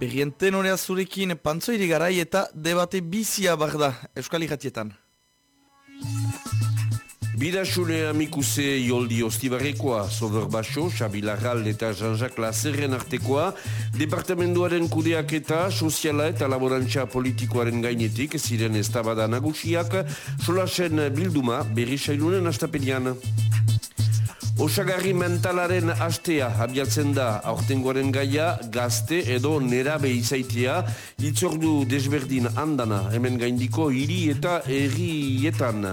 Berrien tenorea zurekin pantzoiri garai eta debate bizia bar da Euskal Iratietan. Bidasune amikuse joldi ostibarrekoa, Sober Baso, Xabi Larral eta Jean-Jacques Lazerren artekoa, Departamentuaren kudeak eta soziala eta laborantza politikoaren gainetik, ziren ez nagusiak, solasen bilduma berri sailunen astapenian. Osagarri mentalaren astea abiatzen da aurtengoaren gaia gazte edo nerabe izaitia itzordu desberdin andana hemen gaindiko hiri eta errietan.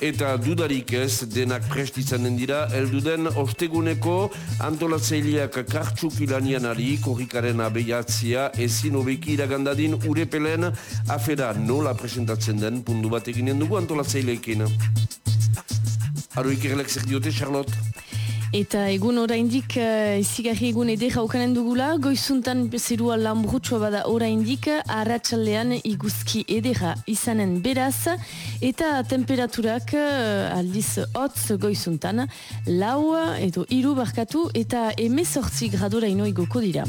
Eta dudarik ez denak prestitzen dira, elduden osteguneko antolatzeileak kartxuk ilanian ari, korrikaren abeiatzia ezin obeki iragandadin urepelen afera nola presentatzen den pundu bat eginen dugu antolatzeileekin. Aroik errelek zer diote, Charlotte? Eta egun oraindik uh, izigarri egun edera okanen dugula, goizuntan zerua lambrutxoa bada oraindik, arratsaldean iguzki edera izanen beraz, eta temperaturak uh, aldiz hotz goizuntan, lau edo iru barkatu eta emezortzi gradora ino igoko dira.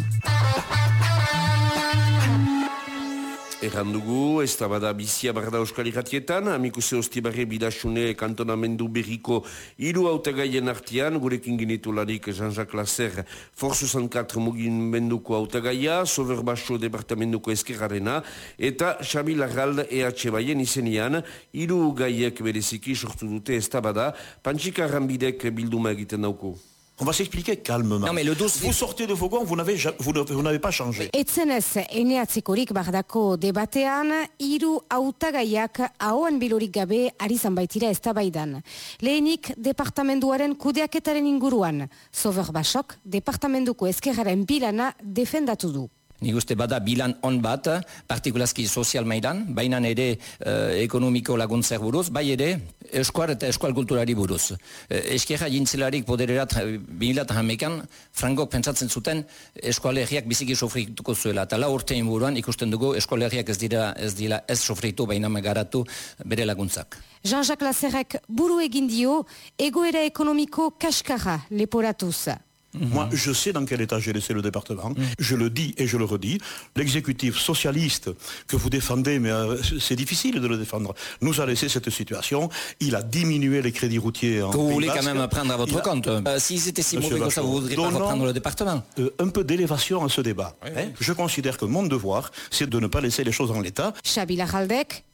Errandugu, ez da bada bizia barda euskal irratietan, amikuse hostibarre bidasune kantonamendu berriko hiru autagaien artian, gurekin ginetularik Jean-Jacques Lasser, Forzu 104 mugin menduko autagaia, Sover Baso departamentuko eskerrarena, eta Xabi Larrald EH Baien izenian, hiru gaiek bereziki sortu dute ez da bada, Pantsika Rambidek bilduma egiten dauko. On va s'expliquer calmement. Non, mais le dos, vous sortez de Vaugon, vous n'avez vous n'avez pas changé. Etzenez eneatzikorik bardako debatean hiru hautagaiak ahoan bilorik gabe ari zan baitira eztabaidan. Lehenik departamenduaren kudeaketaren inguruan, Sover Basok departamenduko ezkerraren bilana defendatu du. Nik uste bada bilan on bat, partikulazki sozial maidan, baina ere uh, ekonomiko laguntzer buruz, bai ere eskuar eta eskual kulturari buruz. Uh, Eskerra jintzelarik podererat eh, bilat hamekan, frangok pentsatzen zuten eskualerriak biziki sofrituko zuela. Eta la urte inburuan ikusten dugu eskualerriak ez dira ez dira ez sofritu baina megaratu bere laguntzak. Jean-Jacques Lazerrek buru egin dio egoera ekonomiko kaskara leporatuz. Mhm. Moi, je sais dans quel état j'ai laissé le département. Mhm. Je le dis et je le redis. L'exécutif socialiste que vous défendez, mais euh, c'est difficile de le défendre, nous a laissé cette situation. Il a diminué les crédits routiers en Vous voulez quand même prendre à votre compte. Euh, S'ils étaient si mauvais que ça, vous voudriez pas reprendre le département euh, Un peu d'élévation à ce débat. Hein je considère que mon devoir, c'est de ne pas laisser les choses en l'état.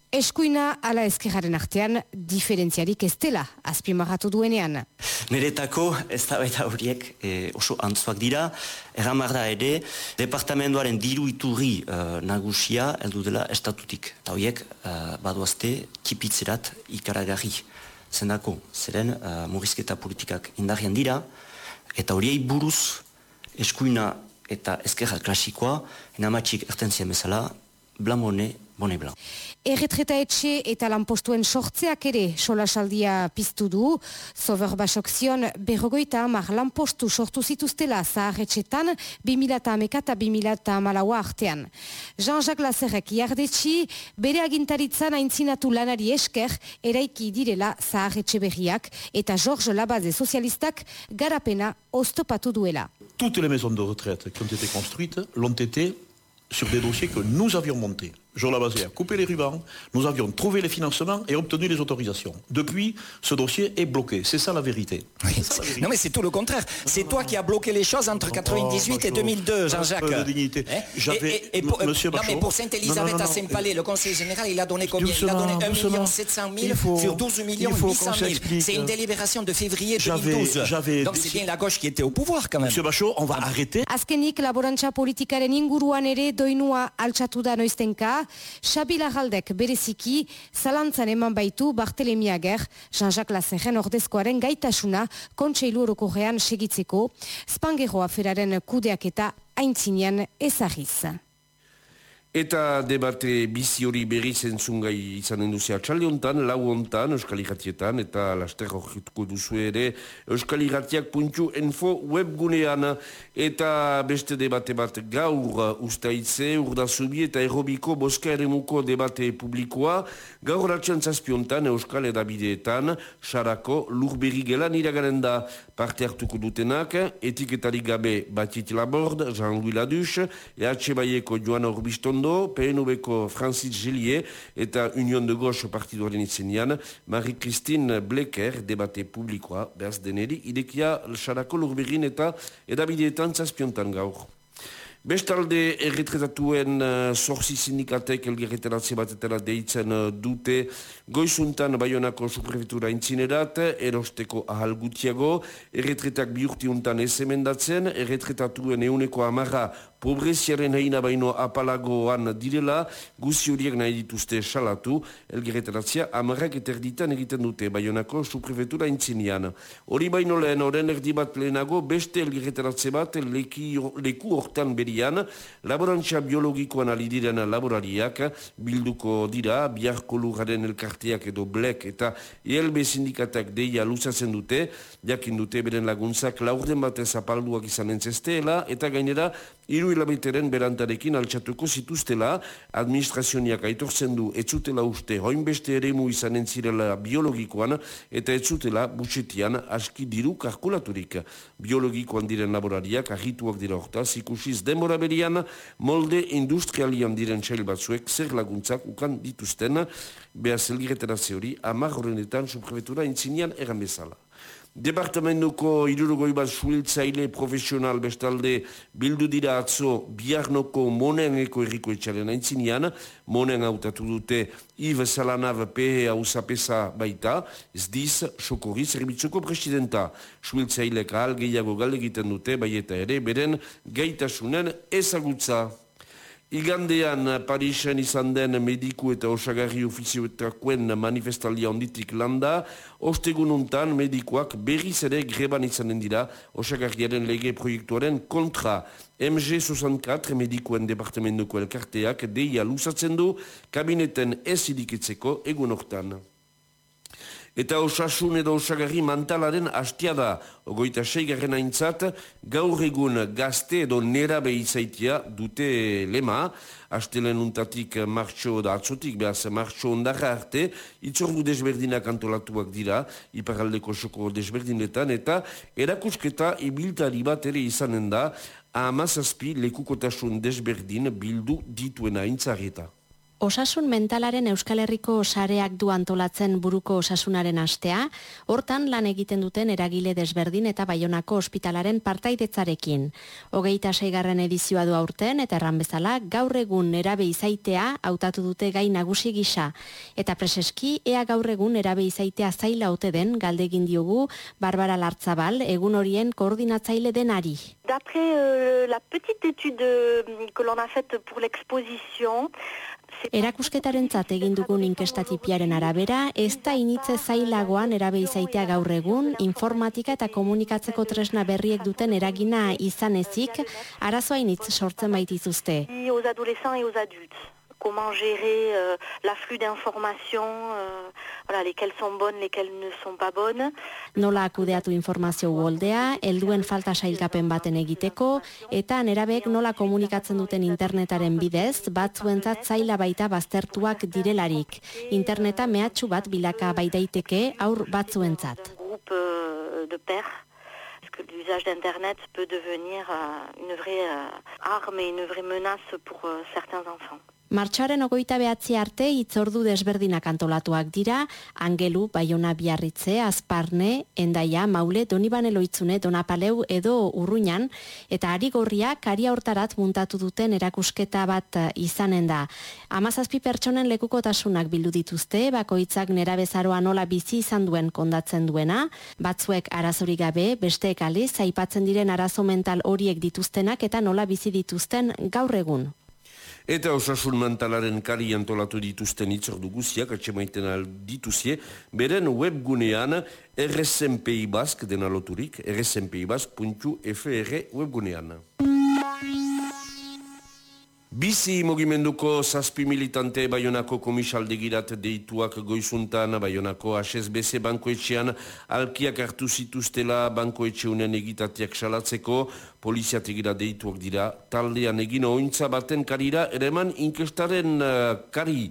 Eskuina ala ezkerraren artean diferentziarik ez dela azpimarratu duenean. Neretako ez da baita horiek e, oso antzuak dira, erramar da ere, departamentoaren diru iturri uh, nagusia heldu dela estatutik. Eta horiek uh, baduazte kipitzerat ikaragarri. Zendako, zeren uh, murrizketa politikak indarrian dira, eta horiei buruz eskuina eta ezkerra klasikoa, enamatxik ertentzien bezala, blamone, bone blan. Erretreta etxe eta lanpostuen sortzeak ere solasaldia piztu du. Zover basok zion berrogoita amar lanpostu sortu zituztela zaharretxetan 2008 eta 2008 artean. Jean-Jacques Lazerrek jardetxi bere agintaritzan aintzinatu lanari esker eraiki direla zaharretxe berriak eta Georges Labaze sozialistak garapena oztopatu duela. Toutes les maisons de retraite qui ont été construites l'ont été sur des dossiers que nous avions montés. Jean Lavazé a coupé les rubans, nous avions trouvé les financements et obtenu les autorisations. Depuis, ce dossier est bloqué. C'est ça la vérité. Oui, ça, la vérité. Non mais c'est tout le contraire. C'est toi qui as bloqué les choses entre 98 oh, et 2002, Jean-Jacques. Hein J'avais... Et, et, et pour, Monsieur non mais pour Sainte-Élisabeth à Saint-Palais, le conseil général, il a donné combien? Il a donné 1 700 000 faut, sur 12 millions 800 000. C'est une délibération de février 2012. Donc c'est bien la gauche qui était au pouvoir quand même. Monsieur Bachot, on va arrêter. Azkenik laborantza politikaren inguruan ere doinua altxatu da noiztenka, Xabila Galdek bereziki zalantzan eman baitu Bartelemia Ger, Jean-Jacques Lazerren ordezkoaren gaitasuna kontseilu orokorrean segitzeko, Spangero aferaren kudeak eta aintzinean ezagiz. Eta debate bizi hori berri zentzungai izan enduzia txalde honetan, lau honetan, Euskal Iratietan, eta laster horretuko duzu ere Euskal Iratiak puntu info webgunean, eta beste debate bat gaur ustaitze, urdazubi eta errobiko boska ere muko debate publikoa, gaur ratxan zazpiontan Euskal Edabideetan, sarako lurberri gelan iragaren parte hartuko dutenak, etiketarik gabe batit labord, Jean-Louis Ladus, EH Baieko Joan Orbiston ondo, Francis Gillier eta Union de Gauche partiduaren itzenean, Marie-Christine Blecker debate publikoa, behaz deneri, idekia xarako lurberin eta edabideetan zazpiontan gaur. Bestalde erretretatuen uh, sorzi sindikatek elgerreteratze batetara deitzen uh, dute. Goizuntan Bayonako suprefetura intzinerat, erosteko ahal gutiago, erretretak bihurtiuntan ez emendatzen, erretretatuen euneko amarra pobreziaren heina baino apalagoan direla, guzi horiek nahi dituzte salatu, elgerretaratzea amarrak eterditan egiten dute Bayonako suprefetura intzinean. Hori baino lehen, oren erdi bat lehenago, beste elgerretaratze bat leki, leku hortan berian, laborantza biologikoan alidiren laborariak bilduko dira, biharko lugaren elkarteak edo blek eta ELB sindikatak deia luzatzen dute, jakin dute beren laguntzak laurden batez apalduak izan entzesteela, eta gainera, Iru hilabeteren berantarekin altxatuko zituztela, administrazioniak aitortzen du etzutela uste hoinbeste ere mu izan entzirela biologikoan eta etzutela butxetian aski diru kalkulaturik. Biologikoan diren laborariak ahituak dira hortaz, ikusiz demora berian molde industrialian diren txail batzuek zer laguntzak ukan dituzten, behar zelgiretera zeori, amar horrenetan subprefetura intzinean egan bezala. Departamentuko irurgoi bat suiltzaile profesional bestalde bildu dira atzo biarnoko moneneko erriko etxaren aintzinean, monen hautatu dute Yves Salanav PE hausapesa baita, ez diz, sokori zerbitzuko presidenta. Suiltzailek ahal gehiago egiten dute, bai eta ere, beren gaitasunen ezagutza. Igandean Parisen izan den mediku eta osagarri ofizioetakoen manifestalia onditik landa, ostegununtan medikuak berriz ere greban izanen dira osagarriaren lege proiektuaren kontra. MG64 medikuen departamentuko elkarteak deia luzatzen du kabineten ez idikitzeko egun hortan. Eta osasun edo osagarri mantalaren hastia da, ogoita seigarren aintzat, gaur egun gazte edo nera behizaitia dute lema, hastelen untatik martxo da atzotik, behaz martxo ondarra arte, itzordu desberdinak antolatuak dira, iparaldeko soko desberdinetan, eta erakusketa ibiltari bat ere izanen da, amazazpi lekukotasun desberdin bildu dituena aintzareta. Osasun mentalaren Euskal Herriko sareak du antolatzen buruko osasunaren astea, hortan lan egiten duten eragile desberdin eta baionako ospitalaren partaidetzarekin. Hogeita seigarren edizioa du aurten eta erran bezala gaur egun erabe izaitea hautatu dute gai nagusi gisa. Eta preseski ea gaur egun erabe izaitea zaila ote den galdegin diogu Barbara Lartzabal egun horien koordinatzaile denari. D'après euh, la petite étude euh, que l'on a faite pour l'exposition, Erakusketaren egin dugun inkestatipiaren arabera, ez da initze zailagoan erabe izaitea gaur egun, informatika eta komunikatzeko tresna berriek duten eragina izan ezik, arazoa initz sortzen baitizuzte comment gérer euh, l'afflux d'informations, euh, voilà, lesquelles sont bonnes, lesquelles ne sont pas bonnes. Nola akudeatu informazio uoldea, helduen falta sailkapen baten egiteko, eta nerabek nola komunikatzen duten internetaren bidez, batzuentzat zaila baita baztertuak direlarik. Interneta mehatxu bat bilaka baitaiteke aur batzuentzat. Groupe euh, de père l'usage d'Internet peut devenir euh, une vraie euh, arme et une vraie menace pour certains enfants. Martxoaren ogoita behatzi arte itzordu desberdinak antolatuak dira, Angelu, Baiona Biarritze, Azparne, Endaia, Maule, Donibane Loitzune, Donapaleu edo Urruñan, eta ari gorriak ari hortarat muntatu duten erakusketa bat izanen da. Amazazpi pertsonen lekukotasunak bildu dituzte, bakoitzak nera bezaroa nola bizi izan duen kondatzen duena, batzuek arazorik gabe, besteek aliz, aipatzen diren arazo mental horiek dituztenak eta nola bizi dituzten gaur egun. Eta osasun mentalaren kari antolatu dituzten itzordu guziak, atxemaiten dituzie, beren webgunean RSMPI Bask dena loturik, rsmpibask.fr webgunean. Bizi mugimenduko zazpi militante Bayonako komisaldegirat deituak goizuntan Bayonako HSBC bankoetxean alkiak hartu zituztela bankoetxeunen egitatiak salatzeko. Poliziategira deituak dira taldean egin ointza baten karira ereman inkestaren uh, kari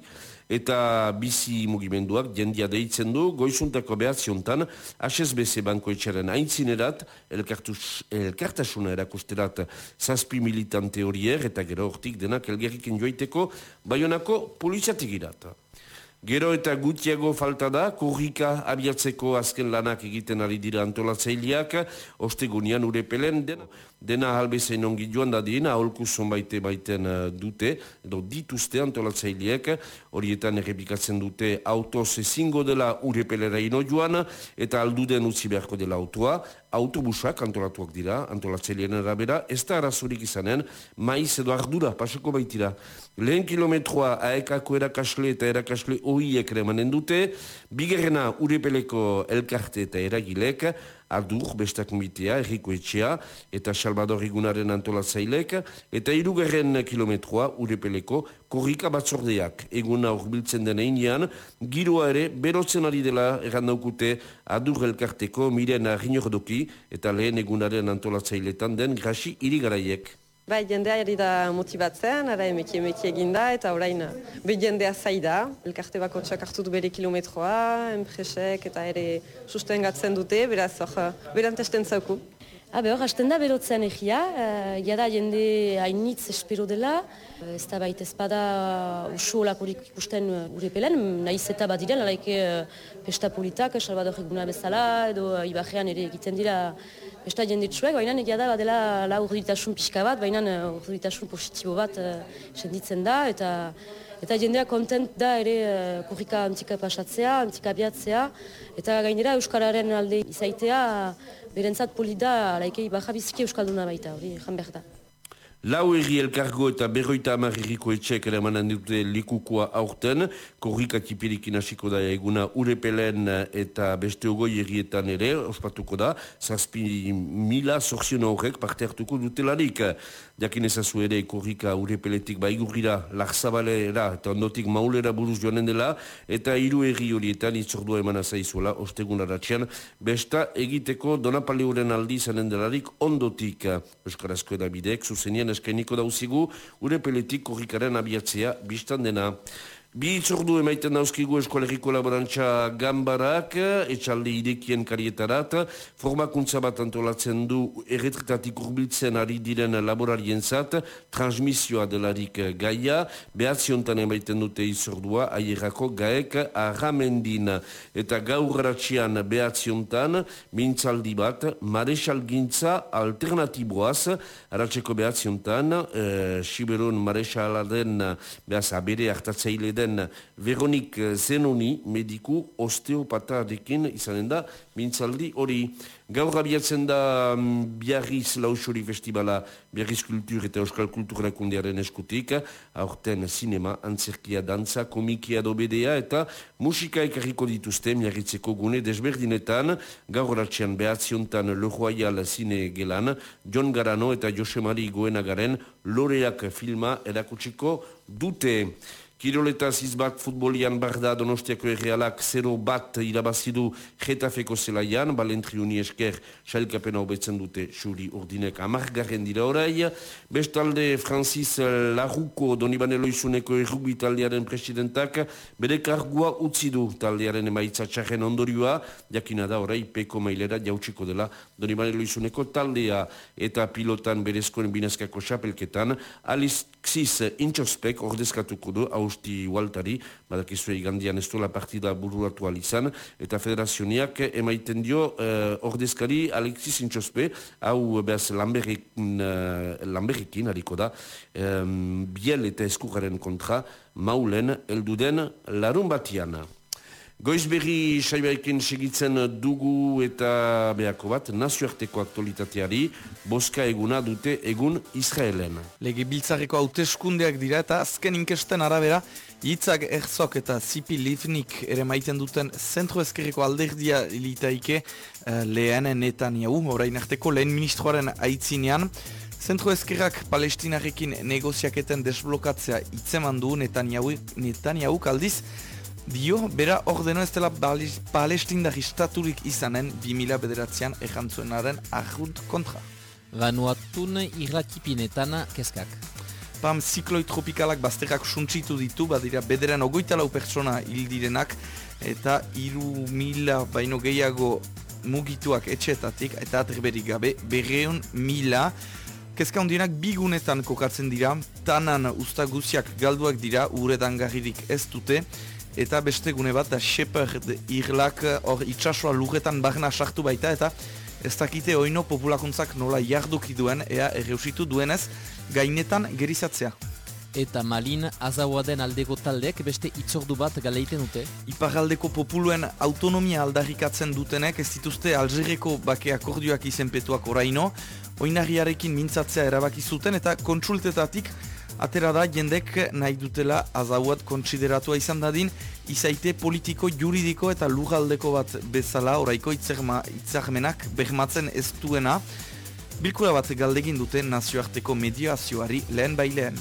eta bizi mugimenduak jendia deitzen du goizuntako behatziontan HSBC bankoetxaren aintzinerat elkartasuna erakusterat zazpi militante horier eta gero hortik denak elgerriken joiteko baionako poliziatik irat. Gero eta gutiago falta da, kurrika abiatzeko azken lanak egiten ari dira antolatzaileak, ostegunian urepelen dena, dena halbezain ongi joan da dien, aholku zonbaite baiten uh, dute, edo dituzte antolatzaileak, horietan errepikatzen dute autoz ezingo dela urepelera ino joan, eta alduden utzi beharko dela autoa, autobusak antolatuak dira, antolatzailean erabera, ez da arazurik izanen, maiz edo ardura, pasako baitira. Lehen kilometroa aekako erakasle eta erakasle ohiek remanen dute, bigerrena urepeleko elkarte eta eragilek, adur, bestak mitea, erriko etxea, eta Salvador Igunaren antolatzailek, eta irugarren kilometroa urepeleko korrika batzordeak. Eguna horbiltzen den einean, giroa ere, berotzen ari dela errandaukute adur elkarteko miren arginordoki, eta lehen egunaren antolatzailetan den grasi irigaraiek. Bai, jendea eri da motibatzen, ara emeki emeki eginda, eta orain be jendea zaida. Elkarte bako txak hartu du bere kilometroa, enpresek eta ere susten gatzen dute, beraz hor, berantesten zauku. Habe hor, hasten da berotzen egia, uh, jada jende hainitz espero dela, uh, ez da baita ezpada usu olakorik ikusten gure pelen, nahiz eta bat diren, alaike pesta politak, Salvador Eguna bezala, edo Ibajean ere egiten dira Besta jendetsuek, baina egia da badela la urduritasun pixka bat, baina urduritasun positibo bat uh, senditzen da, eta eta jendea kontent da ere kurrika antika pasatzea, antika biatzea, eta gainera Euskararen alde izaitea, berentzat polida, laikei baja biziki Euskalduna baita, hori jan behar da. Lau erri elkargo eta berroita amarriko etxek ere manan dute likukoa aurten, korrika tipirikin hasiko da eguna urepelen eta beste ogoi errietan ere, ospatuko da, zazpi mila zorzion horrek parte hartuko dutelarik. Jakin ezazu ere korrika urepeletik baigurira larzabalera eta ondotik maulera buruz joanen dela, eta hiru erri horietan itzordua eman azaizuela, ostegun aratzean, besta egiteko donapaleuren aldi zanen delarik ondotik. Euskarazko edabidek, zuzenian eskainiko dauzigu, ure peletik korrikaren abiatzea biztan dena. Bi itzordu emaiten dauzkigu eskolegiko laborantza gambarak, etxalde idekien karietarat, formakuntza bat antolatzen du erretretatik urbiltzen ari diren laborarien zat, transmisioa delarik gaia, behatziontan emaiten dute itzordua, aierako gaek arramendin, eta gaur ratxian behatziontan, mintzaldi bat, marexal gintza alternatiboaz, aratzeko behatziontan, e, Siberon marexaladen, behaz, abere hartatzeile den Veronik Zenoni mediku osteopatarekin izanen da mintzaldi hori. Gaur abiatzen da mm, Biarriz Lausuri Festivala, Biarriz Kultur eta Euskal Kulturakundearen eskutik, aurten sinema, antzerkia, dantza, komikia dobedea eta musika ekarriko dituzte miarritzeko gune desberdinetan, gaur ratxean behatziontan Le Royal Zine Gelan, John Garano eta Josemari Goenagaren loreak filma erakutsiko dute. Kiroletaz izbak futbolian barda donostiako errealak 0 bat irabazidu jetafeko zelaian, balentriuni esker sailkapena hobetzen dute xuri urdinek. Amargarren dira orai. Bestalde Francis Larruko Donibane Loizuneko errugbi taldearen presidentak bere kargua utzi du. Taldearen emaitza txarren ondorioa, jakina da orai peko mailera jautsiko dela Donibane Loizuneko taldea. Eta pilotan berezkoen binezkako xapelketan, Alexis Intxospek ordezkatuko du hau Austi Waltari, badakizue igandian ez duela partida buruatu alizan, eta federazioniak emaiten dio uh, ordezkari Alexis Intxospe, hau behaz Lamberrekin, uh, Lamberrekin hariko da, um, biel eta eskugaren kontra, maulen elduden larun batiana. Goizberri saibaiken segitzen dugu eta behako bat, nazioarteko aktualitateari, boska eguna dute egun Israelen. Lege biltzareko hauteskundeak dira eta azken inkesten arabera, hitzak erzok eta zipi livnik ere maiten duten zentro ezkerreko alderdia litaike uh, lehenen netan jau, orain arteko lehen ministroaren aitzinean, Zentro ezkerrak palestinarekin negoziaketen desblokatzea itzeman du Netanyahu aldiz, dio, bera ordeno ez dela palestindar istaturik izanen 2000 bederatzean ejantzuenaren argunt kontra. Vanuatun irratipinetan keskak. Pam zikloi tropikalak bazterrak suntsitu ditu, badira bederen ogoita lau pertsona hildirenak, eta iru mila baino gehiago mugituak etxetatik, eta aterberik gabe, berreun mila, Kezka hundienak bigunetan kokatzen dira, tanan usta guziak galduak dira, uredan garririk ez dute, eta beste gune bat, da Shepard irlak hor itxasua lugetan barna sartu baita, eta ez dakite oino populakuntzak nola jarduki duen, ea erreusitu duenez, gainetan gerizatzea. Eta Malin azaua den aldeko taldeek beste itzordu bat galeiten dute. Iparaldeko populuen autonomia aldarrikatzen dutenek ez dituzte Algerreko bake akordioak izenpetuak oraino, oinarriarekin mintzatzea erabaki zuten eta kontsultetatik atera da jendek nahi dutela azauat kontsideratua izan dadin izaite politiko, juridiko eta lugaldeko bat bezala oraiko itzahmenak behmatzen ez duena. Bilkura bat galdegin dute nazioarteko mediazioari lehen bailean.